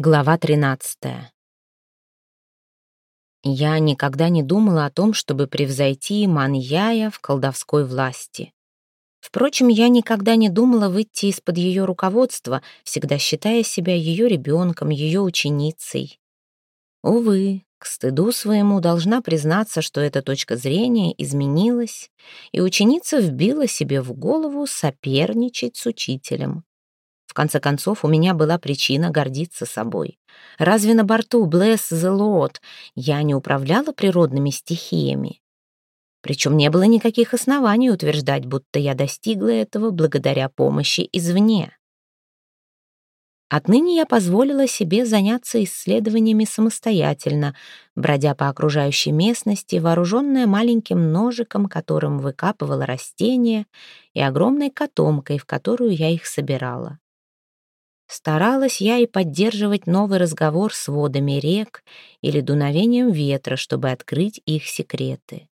Глава 13. Я никогда не думала о том, чтобы превзойти Маньяя в колдовской власти. Впрочем, я никогда не думала выйти из-под ее руководства, всегда считая себя ее ребенком, ее ученицей. Увы, к стыду своему должна признаться, что эта точка зрения изменилась, и ученица вбила себе в голову соперничать с учителем. В конце концов, у меня была причина гордиться собой. Разве на борту Bless the Lord я не управляла природными стихиями? Причем не было никаких оснований утверждать, будто я достигла этого благодаря помощи извне. Отныне я позволила себе заняться исследованиями самостоятельно, бродя по окружающей местности, вооруженная маленьким ножиком, которым выкапывала растения, и огромной котомкой, в которую я их собирала. Старалась я и поддерживать новый разговор с водами рек или дуновением ветра, чтобы открыть их секреты.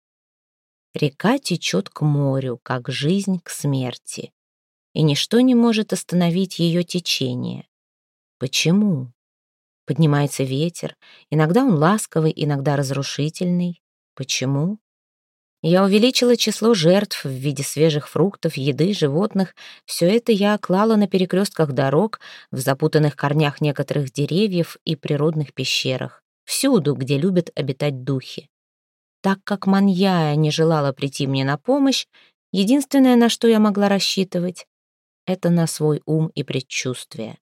Река течет к морю, как жизнь к смерти, и ничто не может остановить ее течение. Почему? Поднимается ветер, иногда он ласковый, иногда разрушительный. Почему? Я увеличила число жертв в виде свежих фруктов, еды, животных. Все это я клала на перекрестках дорог, в запутанных корнях некоторых деревьев и природных пещерах. Всюду, где любят обитать духи. Так как Маньяя не желала прийти мне на помощь, единственное, на что я могла рассчитывать, это на свой ум и предчувствие.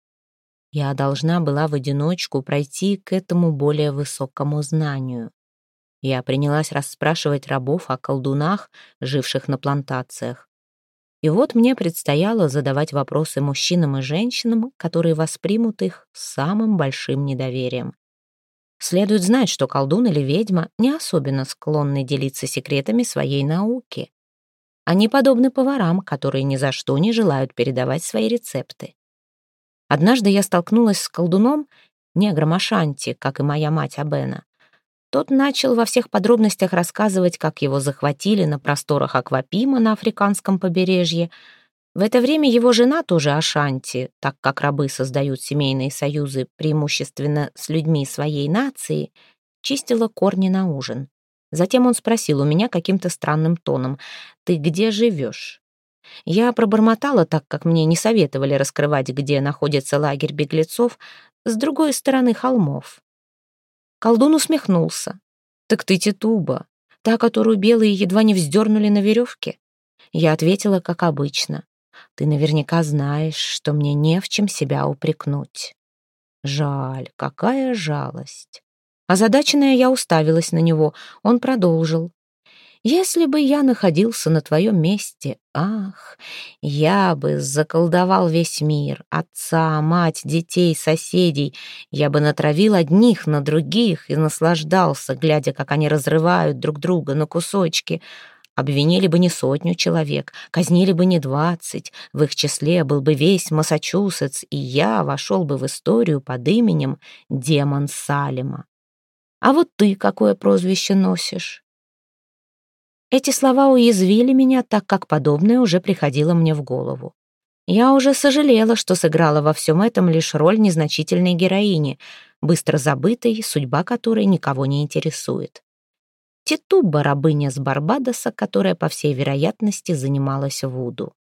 Я должна была в одиночку пройти к этому более высокому знанию. Я принялась расспрашивать рабов о колдунах, живших на плантациях. И вот мне предстояло задавать вопросы мужчинам и женщинам, которые воспримут их с самым большим недоверием. Следует знать, что колдун или ведьма не особенно склонны делиться секретами своей науки. Они подобны поварам, которые ни за что не желают передавать свои рецепты. Однажды я столкнулась с колдуном, негром Ашанти, как и моя мать Абена. Тот начал во всех подробностях рассказывать, как его захватили на просторах Аквапима на африканском побережье. В это время его жена тоже Ашанти, так как рабы создают семейные союзы преимущественно с людьми своей нации, чистила корни на ужин. Затем он спросил у меня каким-то странным тоном, «Ты где живешь?» Я пробормотала, так как мне не советовали раскрывать, где находится лагерь беглецов, с другой стороны холмов. Колдун усмехнулся. «Так ты Титуба, та, которую белые едва не вздернули на веревке?» Я ответила, как обычно. «Ты наверняка знаешь, что мне не в чем себя упрекнуть». Жаль, какая жалость. Озадаченная я уставилась на него. Он продолжил. Если бы я находился на твоем месте, ах, я бы заколдовал весь мир, отца, мать, детей, соседей. Я бы натравил одних на других и наслаждался, глядя, как они разрывают друг друга на кусочки. Обвинили бы не сотню человек, казнили бы не двадцать. В их числе был бы весь Массачусетс, и я вошел бы в историю под именем Демон Салема. А вот ты какое прозвище носишь? Эти слова уязвили меня, так как подобное уже приходило мне в голову. Я уже сожалела, что сыграла во всем этом лишь роль незначительной героини, быстро забытой, судьба которой никого не интересует. Титуба, рабыня с Барбадоса, которая, по всей вероятности, занималась Вуду.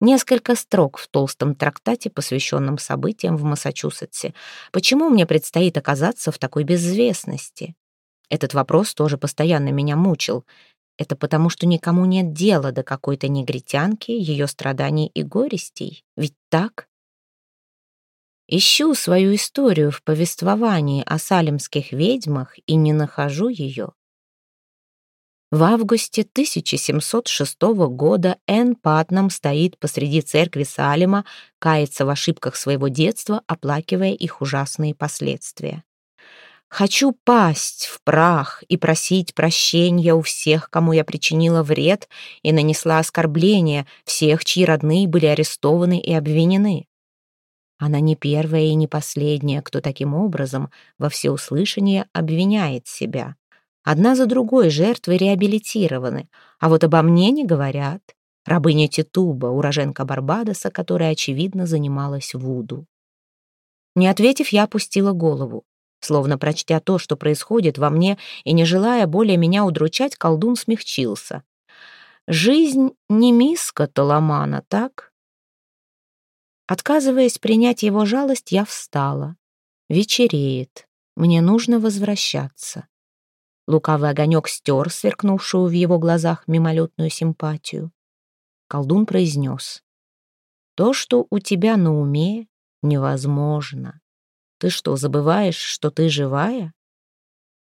Несколько строк в толстом трактате, посвященном событиям в Массачусетсе. Почему мне предстоит оказаться в такой безвестности? Этот вопрос тоже постоянно меня мучил. Это потому, что никому нет дела до какой-то негритянки, ее страданий и горестей. Ведь так? Ищу свою историю в повествовании о салемских ведьмах и не нахожу ее. В августе 1706 года Энн Патнам стоит посреди церкви Салема, кается в ошибках своего детства, оплакивая их ужасные последствия. Хочу пасть в прах и просить прощения у всех, кому я причинила вред и нанесла оскорбление, всех, чьи родные были арестованы и обвинены. Она не первая и не последняя, кто таким образом во всеуслышание обвиняет себя. Одна за другой жертвы реабилитированы, а вот обо мне не говорят. Рабыня Титуба, уроженка Барбадоса, которая, очевидно, занималась вуду. Не ответив, я опустила голову. Словно прочтя то, что происходит во мне, и не желая более меня удручать, колдун смягчился. «Жизнь не миска Толомана, так?» Отказываясь принять его жалость, я встала. Вечереет. Мне нужно возвращаться. Лукавый огонек стер сверкнувшую в его глазах мимолетную симпатию. Колдун произнес. «То, что у тебя на уме, невозможно. Ты что, забываешь, что ты живая?»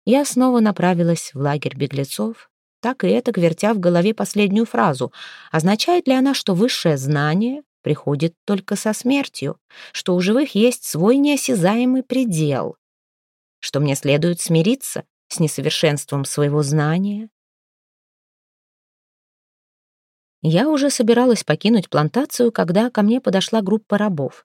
Я снова направилась в лагерь беглецов, так и это вертя в голове последнюю фразу. Означает ли она, что высшее знание приходит только со смертью, что у живых есть свой неосязаемый предел, что мне следует смириться с несовершенством своего знания? Я уже собиралась покинуть плантацию, когда ко мне подошла группа рабов.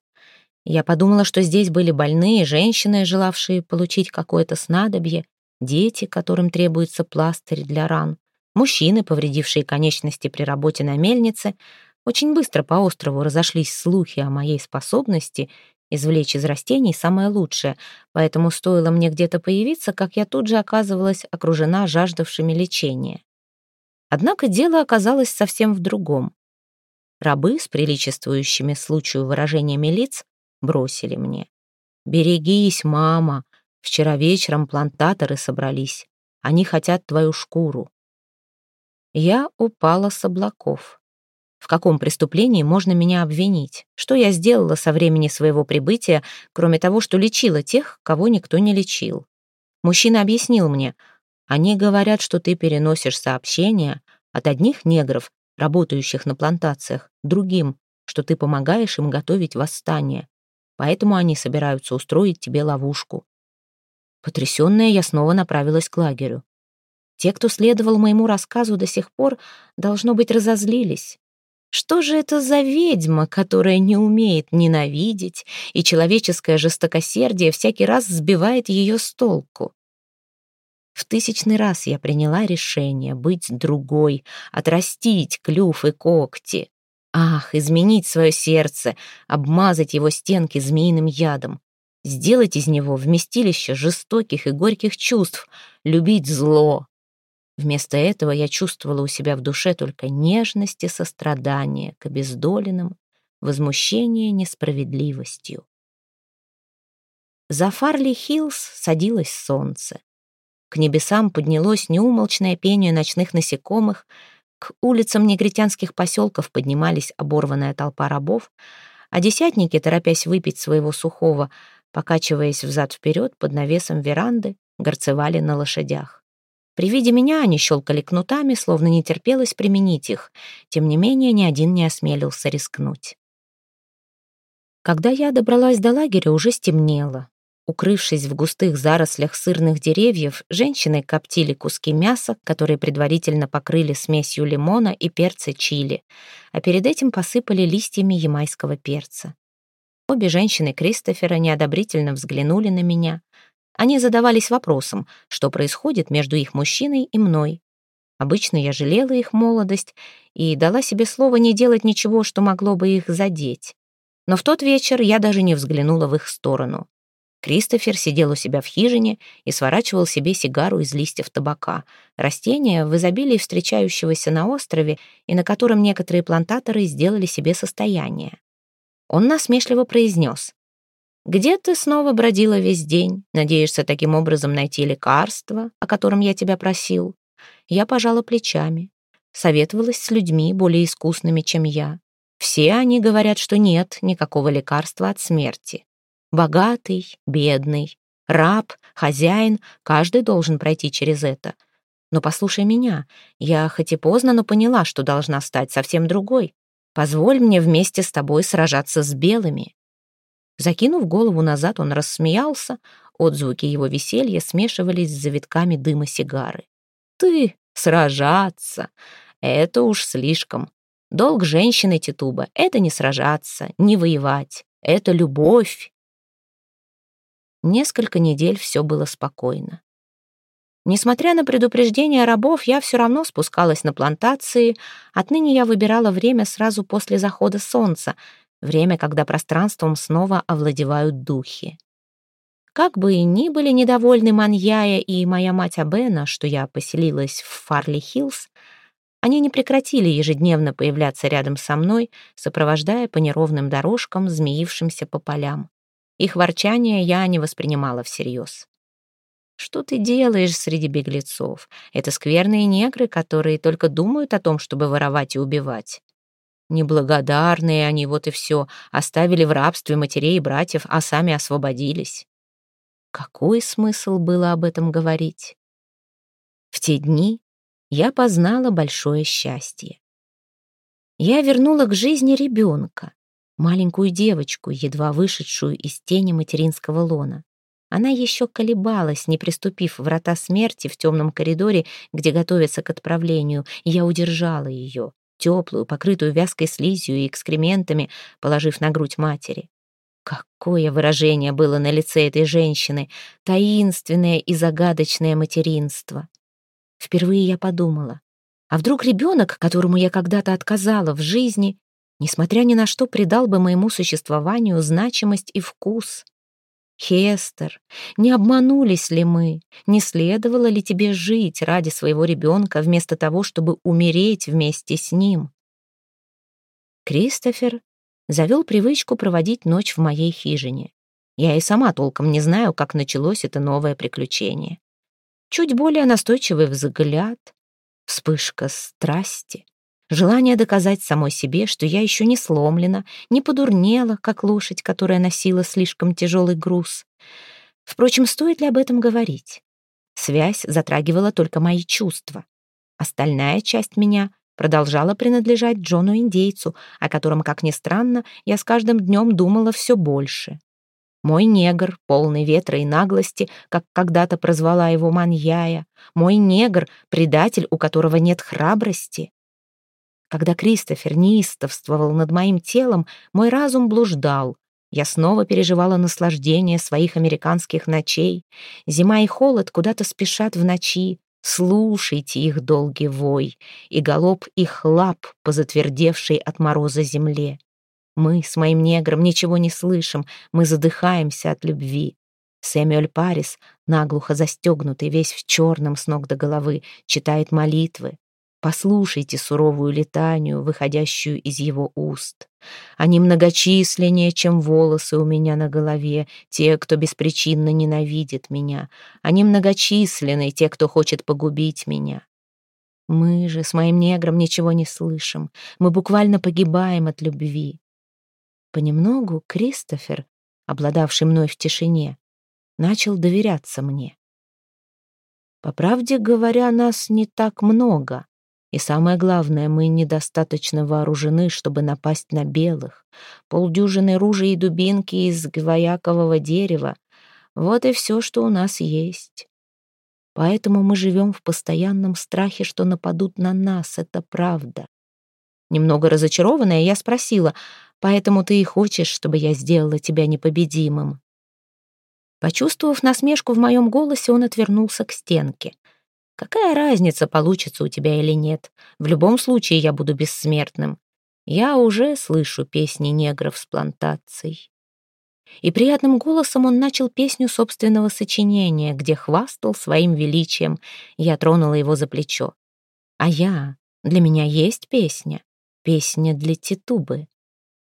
Я подумала, что здесь были больные, женщины, желавшие получить какое-то снадобье, дети, которым требуется пластырь для ран, мужчины, повредившие конечности при работе на мельнице. Очень быстро по острову разошлись слухи о моей способности извлечь из растений самое лучшее, поэтому стоило мне где-то появиться, как я тут же оказывалась окружена жаждавшими лечения. Однако дело оказалось совсем в другом. Рабы с приличествующими случаю выражениями лиц бросили мне. «Берегись, мама! Вчера вечером плантаторы собрались. Они хотят твою шкуру». Я упала с облаков. В каком преступлении можно меня обвинить? Что я сделала со времени своего прибытия, кроме того, что лечила тех, кого никто не лечил? Мужчина объяснил мне, они говорят, что ты переносишь сообщения от одних негров, работающих на плантациях, другим, что ты помогаешь им готовить восстание. Поэтому они собираются устроить тебе ловушку. Потрясённая, я снова направилась к лагерю. Те, кто следовал моему рассказу до сих пор, должно быть, разозлились. Что же это за ведьма, которая не умеет ненавидеть, и человеческое жестокосердие всякий раз сбивает ее с толку? В тысячный раз я приняла решение быть другой, отрастить клюв и когти. Ах, изменить свое сердце, обмазать его стенки змеиным ядом, сделать из него вместилище жестоких и горьких чувств, любить зло. Вместо этого я чувствовала у себя в душе только нежность и сострадание к обездоленным, возмущение несправедливостью. За Фарли-Хиллз садилось солнце. К небесам поднялось неумолчное пение ночных насекомых, к улицам негритянских поселков поднимались оборванная толпа рабов, а десятники, торопясь выпить своего сухого, покачиваясь взад-вперед под навесом веранды, горцевали на лошадях. При виде меня они щелкали кнутами, словно не терпелось применить их. Тем не менее, ни один не осмелился рискнуть. Когда я добралась до лагеря, уже стемнело. Укрывшись в густых зарослях сырных деревьев, женщины коптили куски мяса, которые предварительно покрыли смесью лимона и перца чили, а перед этим посыпали листьями ямайского перца. Обе женщины Кристофера неодобрительно взглянули на меня. Они задавались вопросом, что происходит между их мужчиной и мной. Обычно я жалела их молодость и дала себе слово не делать ничего, что могло бы их задеть. Но в тот вечер я даже не взглянула в их сторону. Кристофер сидел у себя в хижине и сворачивал себе сигару из листьев табака, растения в изобилии встречающегося на острове и на котором некоторые плантаторы сделали себе состояние. Он насмешливо произнес. «Где ты снова бродила весь день? Надеешься таким образом найти лекарство, о котором я тебя просил?» Я пожала плечами. Советовалась с людьми, более искусными, чем я. Все они говорят, что нет никакого лекарства от смерти. Богатый, бедный, раб, хозяин, каждый должен пройти через это. Но послушай меня, я хоть и поздно, но поняла, что должна стать совсем другой. Позволь мне вместе с тобой сражаться с белыми». Закинув голову назад, он рассмеялся, отзвуки его веселья смешивались с завитками дыма сигары. «Ты сражаться! Это уж слишком. Долг женщины Титуба — это не сражаться, не воевать, это любовь. Несколько недель все было спокойно. Несмотря на предупреждения рабов, я все равно спускалась на плантации. Отныне я выбирала время сразу после захода солнца. время, когда пространством снова овладевают духи. Как бы ни были недовольны Маньяя и моя мать Абена, что я поселилась в Фарли-Хиллз, они не прекратили ежедневно появляться рядом со мной, сопровождая по неровным дорожкам, змеившимся по полям. Их ворчание я не воспринимала всерьез. Что ты делаешь среди беглецов? Это скверные негры, которые только думают о том, чтобы воровать и убивать. Неблагодарные они, вот и все, оставили в рабстве матерей и братьев, а сами освободились. Какой смысл было об этом говорить? В те дни я познала большое счастье. Я вернула к жизни ребенка, маленькую девочку, едва вышедшую из тени материнского лона. Она еще колебалась, не приступив врата смерти в темном коридоре, где готовится к отправлению, и я удержала ее, теплую, покрытую вязкой слизью и экскрементами, положив на грудь матери. Какое выражение было на лице этой женщины, таинственное и загадочное материнство. Впервые я подумала, а вдруг ребенок, которому я когда-то отказала в жизни, несмотря ни на что, придал бы моему существованию значимость и вкус. Хестер, не обманулись ли мы? Не следовало ли тебе жить ради своего ребенка вместо того, чтобы умереть вместе с ним? Кристофер завел привычку проводить ночь в моей хижине. Я и сама толком не знаю, как началось это новое приключение. Чуть более настойчивый взгляд, вспышка страсти, желание доказать самой себе, что я еще не сломлена, не подурнела, как лошадь, которая носила слишком тяжелый груз. Впрочем, стоит ли об этом говорить? Связь затрагивала только мои чувства. Остальная часть меня продолжала принадлежать Джону-индейцу, о котором, как ни странно, я с каждым днем думала все больше. Мой негр, полный ветра и наглости, как когда-то прозвала его Маньяя. Мой негр, предатель, у которого нет храбрости. Когда Кристофер неистовствовал над моим телом, мой разум блуждал. Я снова переживала наслаждение своих американских ночей. Зима и холод куда-то спешат в ночи. Слушайте их долгий вой и галоп их лап по затвердевшей от мороза земле. Мы с моим негром ничего не слышим, мы задыхаемся от любви. Сэмюэль Парис, наглухо застегнутый, весь в черном с ног до головы, читает молитвы. Послушайте суровую летанию, выходящую из его уст. Они многочисленнее, чем волосы у меня на голове, те, кто беспричинно ненавидит меня. Они многочисленны, те, кто хочет погубить меня. Мы же с моим негром ничего не слышим. Мы буквально погибаем от любви. Понемногу Кристофер, обладавший мной в тишине, начал доверяться мне. По правде говоря, нас не так много. И самое главное, мы недостаточно вооружены, чтобы напасть на белых. Полдюжины ружей и дубинки из гвоякового дерева. Вот и все, что у нас есть. Поэтому мы живем в постоянном страхе, что нападут на нас, это правда. Немного разочарованная, я спросила, «Поэтому ты и хочешь, чтобы я сделала тебя непобедимым?» Почувствовав насмешку в моем голосе, он отвернулся к стенке. Какая разница, получится у тебя или нет? В любом случае я буду бессмертным. Я уже слышу песни негров с плантацией. И приятным голосом он начал песню собственного сочинения, где хвастал своим величием. Я тронула его за плечо. А я? Для меня есть песня. Песня для Титубы.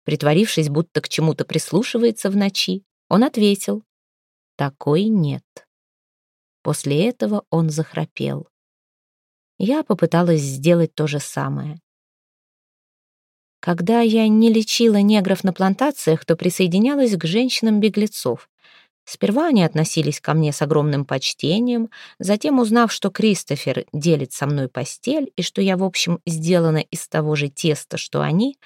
Притворившись, будто к чему-то прислушивается в ночи, он ответил. Такой нет. После этого он захрапел. Я попыталась сделать то же самое. Когда я не лечила негров на плантациях, то присоединялась к женщинам-беглецов. Сперва они относились ко мне с огромным почтением, затем, узнав, что Кристофер делит со мной постель и что я, в общем, сделана из того же теста, что они,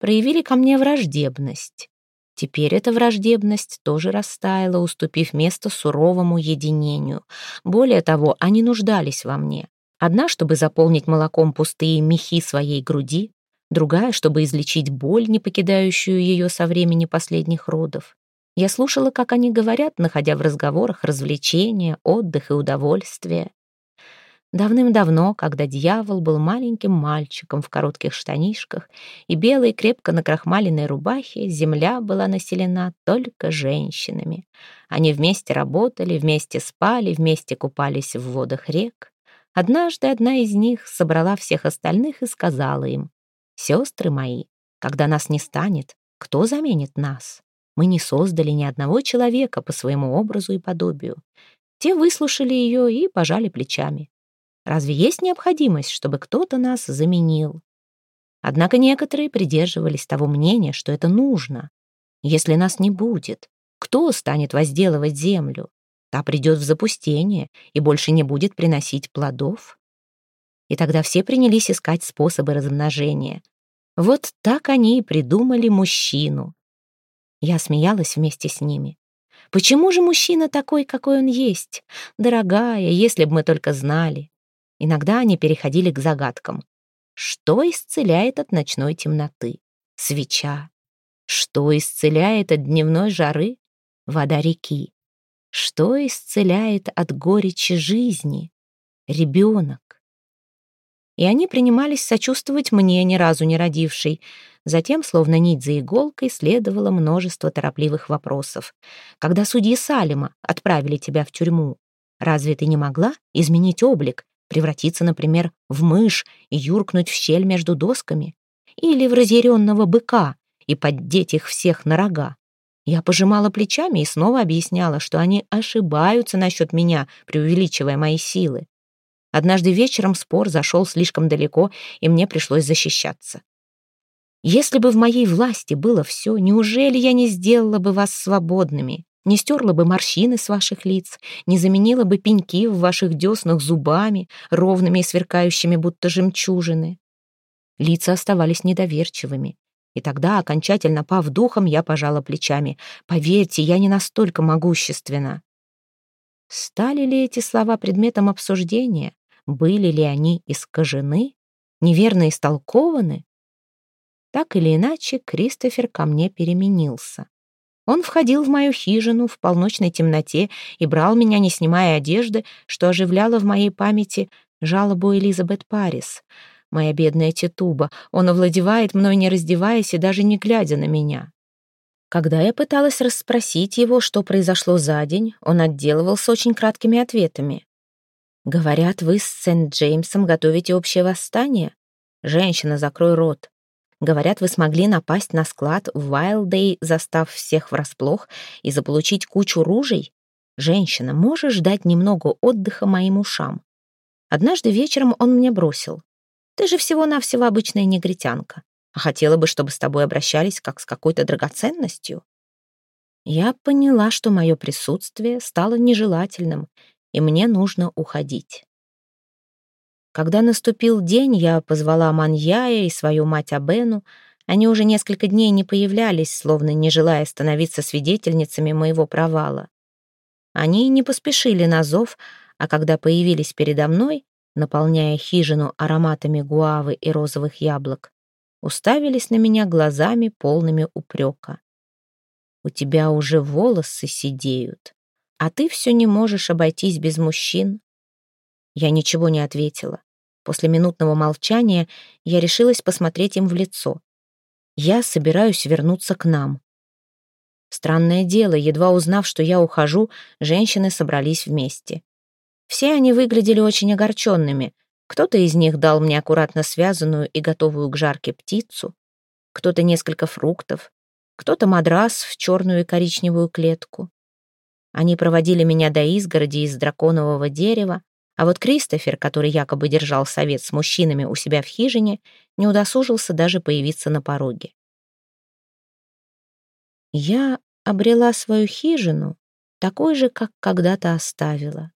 проявили ко мне враждебность. Теперь эта враждебность тоже растаяла, уступив место суровому единению. Более того, они нуждались во мне. Одна, чтобы заполнить молоком пустые мехи своей груди, другая, чтобы излечить боль, не покидающую ее со времени последних родов. Я слушала, как они говорят, находя в разговорах развлечения, отдых и удовольствие. Давным-давно, когда дьявол был маленьким мальчиком в коротких штанишках и белой крепко накрахмаленной рубахе, земля была населена только женщинами. Они вместе работали, вместе спали, вместе купались в водах рек. Однажды одна из них собрала всех остальных и сказала им, «Сестры мои, когда нас не станет, кто заменит нас? Мы не создали ни одного человека по своему образу и подобию». Те выслушали ее и пожали плечами. Разве есть необходимость, чтобы кто-то нас заменил? Однако некоторые придерживались того мнения, что это нужно. Если нас не будет, кто станет возделывать землю? Та придет в запустение и больше не будет приносить плодов. И тогда все принялись искать способы размножения. Вот так они и придумали мужчину. Я смеялась вместе с ними. Почему же мужчина такой, какой он есть? Дорогая, если бы мы только знали. Иногда они переходили к загадкам. Что исцеляет от ночной темноты? Свеча. Что исцеляет от дневной жары? Вода реки. Что исцеляет от горечи жизни? Ребенок. И они принимались сочувствовать мне, ни разу не родившей. Затем, словно нить за иголкой, следовало множество торопливых вопросов. Когда судьи Салима отправили тебя в тюрьму, разве ты не могла изменить облик, превратиться, например, в мышь и юркнуть в щель между досками, или в разъяренного быка и поддеть их всех на рога. Я пожимала плечами и снова объясняла, что они ошибаются насчет меня, преувеличивая мои силы. Однажды вечером спор зашел слишком далеко, и мне пришлось защищаться. Если бы в моей власти было все, неужели я не сделала бы вас свободными? Не стерла бы морщины с ваших лиц, не заменила бы пеньки в ваших деснах зубами, ровными и сверкающими, будто жемчужины. Лица оставались недоверчивыми. И тогда, окончательно пав духом, я пожала плечами. «Поверьте, я не настолько могущественна». Стали ли эти слова предметом обсуждения? Были ли они искажены? Неверно истолкованы? Так или иначе, Кристофер ко мне переменился. Он входил в мою хижину в полночной темноте и брал меня, не снимая одежды, что оживляло в моей памяти жалобу Элизабет Парис. Моя бедная тетуба, он овладевает мной, не раздеваясь и даже не глядя на меня. Когда я пыталась расспросить его, что произошло за день, он отделывался очень краткими ответами. «Говорят, вы с Сент-Джеймсом готовите общее восстание? Женщина, закрой рот. Говорят, вы смогли напасть на склад в Вайлдей, застав всех врасплох, и заполучить кучу ружей? Женщина, можешь дать немного отдыха моим ушам? Однажды вечером он мне бросил. Ты же всего-навсего обычная негритянка, а хотела бы, чтобы с тобой обращались как с какой-то драгоценностью. Я поняла, что мое присутствие стало нежелательным, и мне нужно уходить. Когда наступил день, я позвала Маньяя и свою мать Абену. Они уже несколько дней не появлялись, словно не желая становиться свидетельницами моего провала. Они не поспешили на зов, а когда появились передо мной, наполняя хижину ароматами гуавы и розовых яблок, уставились на меня глазами, полными упрека. «У тебя уже волосы сидеют, а ты все не можешь обойтись без мужчин». Я ничего не ответила. После минутного молчания я решилась посмотреть им в лицо. Я собираюсь вернуться к нам. Странное дело, едва узнав, что я ухожу, женщины собрались вместе. Все они выглядели очень огорченными. Кто-то из них дал мне аккуратно связанную и готовую к жарке птицу, кто-то несколько фруктов, кто-то мадрас в черную и коричневую клетку. Они проводили меня до изгороди из драконового дерева, а вот Кристофер, который якобы держал совет с мужчинами у себя в хижине, не удосужился даже появиться на пороге. Я обрела свою хижину, такой же, как когда-то оставила.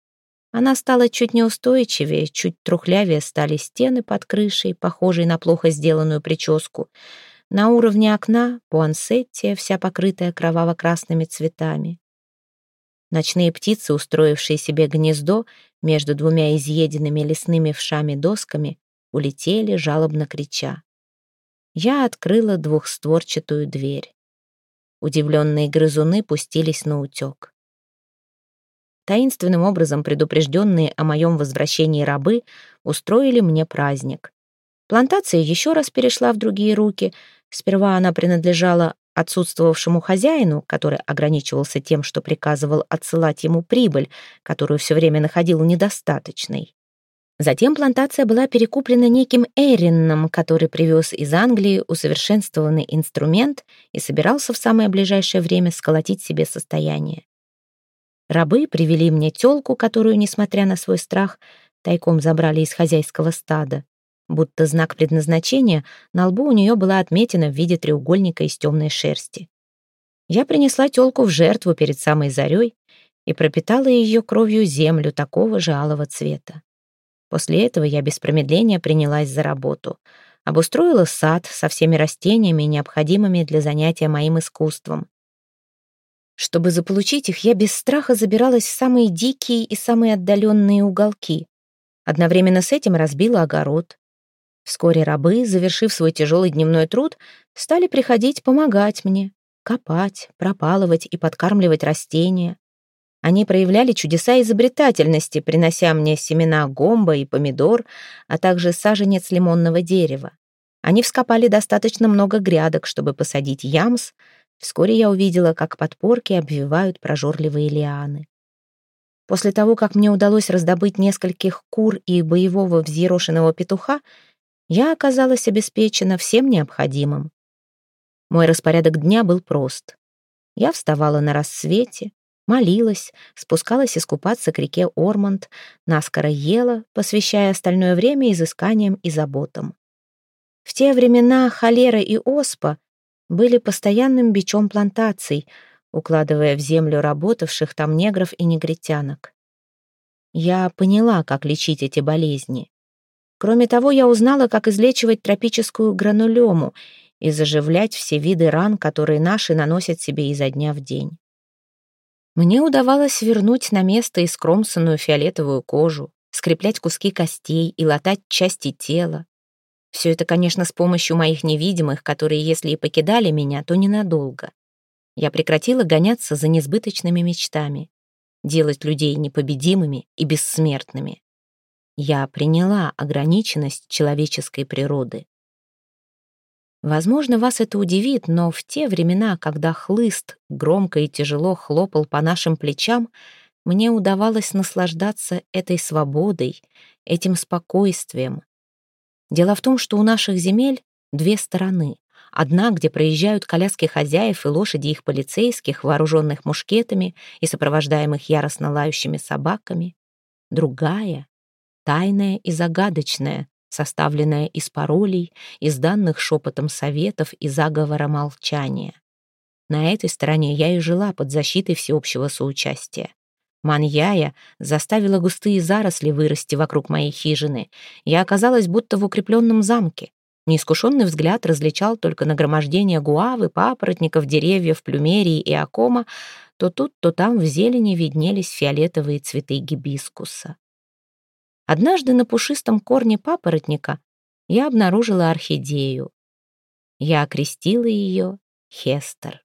Она стала чуть неустойчивее, чуть трухлявее стали стены под крышей, похожие на плохо сделанную прическу. На уровне окна пуансеттия, вся покрытая кроваво-красными цветами. Ночные птицы, устроившие себе гнездо между двумя изъеденными лесными вшами досками, улетели, жалобно крича. Я открыла двухстворчатую дверь. Удивленные грызуны пустились на утек. таинственным образом предупрежденные о моем возвращении рабы, устроили мне праздник. Плантация еще раз перешла в другие руки. Сперва она принадлежала отсутствовавшему хозяину, который ограничивался тем, что приказывал отсылать ему прибыль, которую все время находил недостаточной. Затем плантация была перекуплена неким Эринном, который привез из Англии усовершенствованный инструмент и собирался в самое ближайшее время сколотить себе состояние. Рабы привели мне тёлку, которую, несмотря на свой страх, тайком забрали из хозяйского стада. Будто знак предназначения, на лбу у нее была отметина в виде треугольника из темной шерсти. Я принесла тёлку в жертву перед самой зарей и пропитала ее кровью землю такого же алого цвета. После этого я без промедления принялась за работу. Обустроила сад со всеми растениями, необходимыми для занятия моим искусством. Чтобы заполучить их, я без страха забиралась в самые дикие и самые отдаленные уголки. Одновременно с этим разбила огород. Вскоре рабы, завершив свой тяжелый дневной труд, стали приходить помогать мне, копать, пропалывать и подкармливать растения. Они проявляли чудеса изобретательности, принося мне семена гомба и помидор, а также саженец лимонного дерева. Они вскопали достаточно много грядок, чтобы посадить ямс. Вскоре я увидела, как подпорки обвивают прожорливые лианы. После того, как мне удалось раздобыть нескольких кур и боевого взъерошенного петуха, я оказалась обеспечена всем необходимым. Мой распорядок дня был прост. Я вставала на рассвете, молилась, спускалась искупаться к реке Ормонд, наскоро ела, посвящая остальное время изысканиям и заботам. В те времена холера и оспа были постоянным бичом плантаций, укладывая в землю работавших там негров и негритянок. Я поняла, как лечить эти болезни. Кроме того, я узнала, как излечивать тропическую гранулему и заживлять все виды ран, которые наши наносят себе изо дня в день. Мне удавалось вернуть на место искромсанную фиолетовую кожу, скреплять куски костей и латать части тела. Все это, конечно, с помощью моих невидимых, которые, если и покидали меня, то ненадолго. Я прекратила гоняться за несбыточными мечтами, делать людей непобедимыми и бессмертными. Я приняла ограниченность человеческой природы. Возможно, вас это удивит, но в те времена, когда хлыст громко и тяжело хлопал по нашим плечам, мне удавалось наслаждаться этой свободой, этим спокойствием. Дело в том, что у наших земель две стороны. Одна, где проезжают коляски хозяев и лошади их полицейских, вооруженных мушкетами и сопровождаемых яростно лающими собаками. Другая, тайное и загадочное, составленное из паролей, из данных шепотом советов и заговора молчания. На этой стороне я и жила под защитой всеобщего соучастия. Маньяя заставила густые заросли вырасти вокруг моей хижины. Я оказалась будто в укрепленном замке. Неискушенный взгляд различал только нагромождение гуавы, папоротников, деревьев, плюмерии и акома. То тут, то там в зелени виднелись фиолетовые цветы гибискуса. Однажды на пушистом корне папоротника я обнаружила орхидею. Я окрестила ее Хестер.